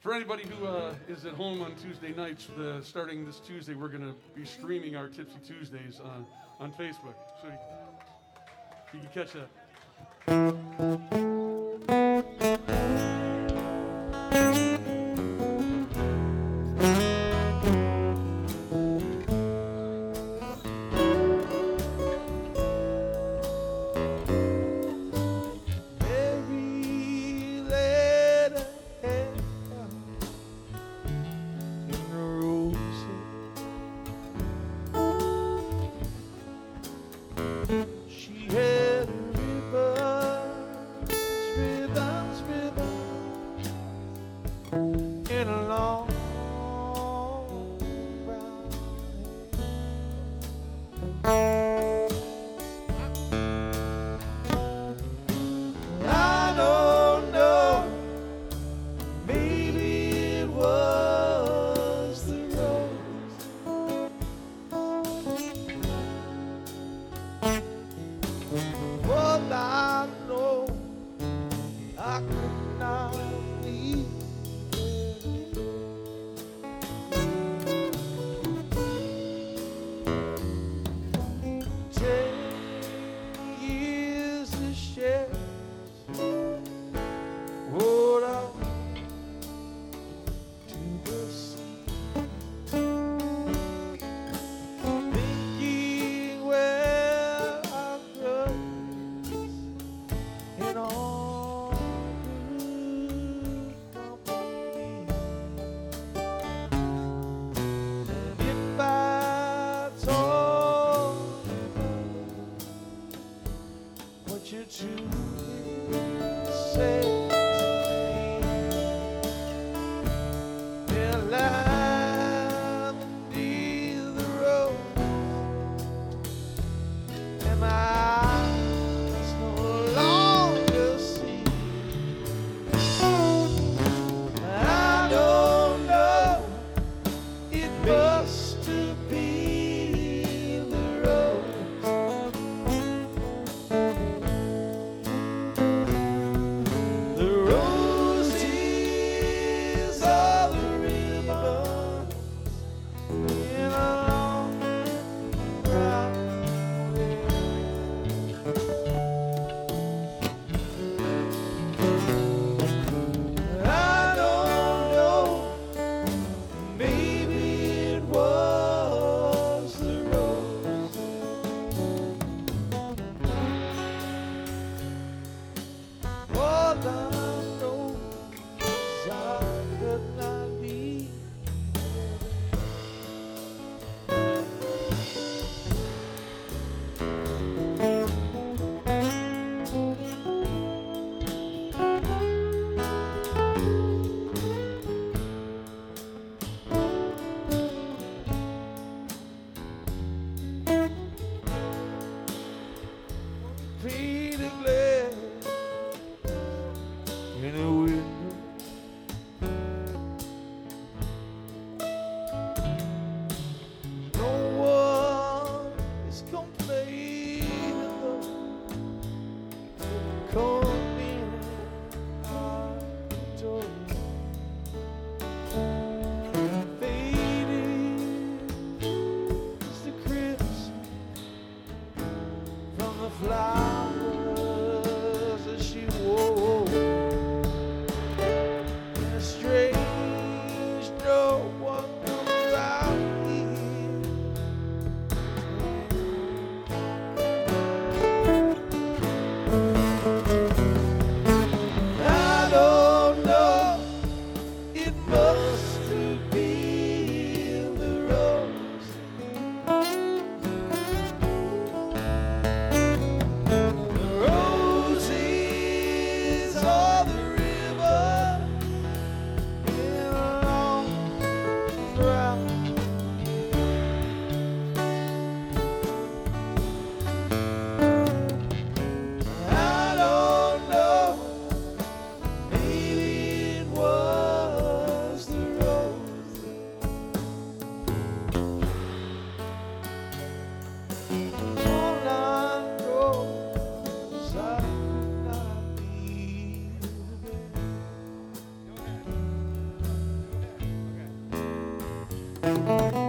For anybody who uh, is at home on Tuesday nights, the, starting this Tuesday, we're going to be streaming our Tipsy Tuesdays on, on Facebook. So you, you can catch that. in a long I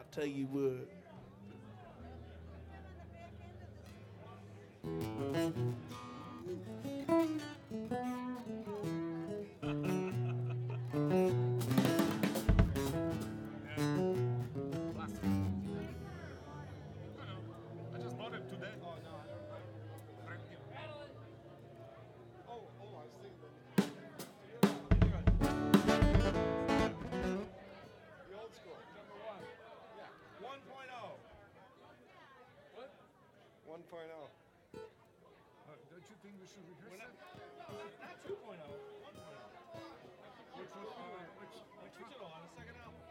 I'll tell you what. 1.0. What? 1.0. don't you think we should rehearse We're not, not 2.0. 1.0. Which, uh, which, which digital on the second album.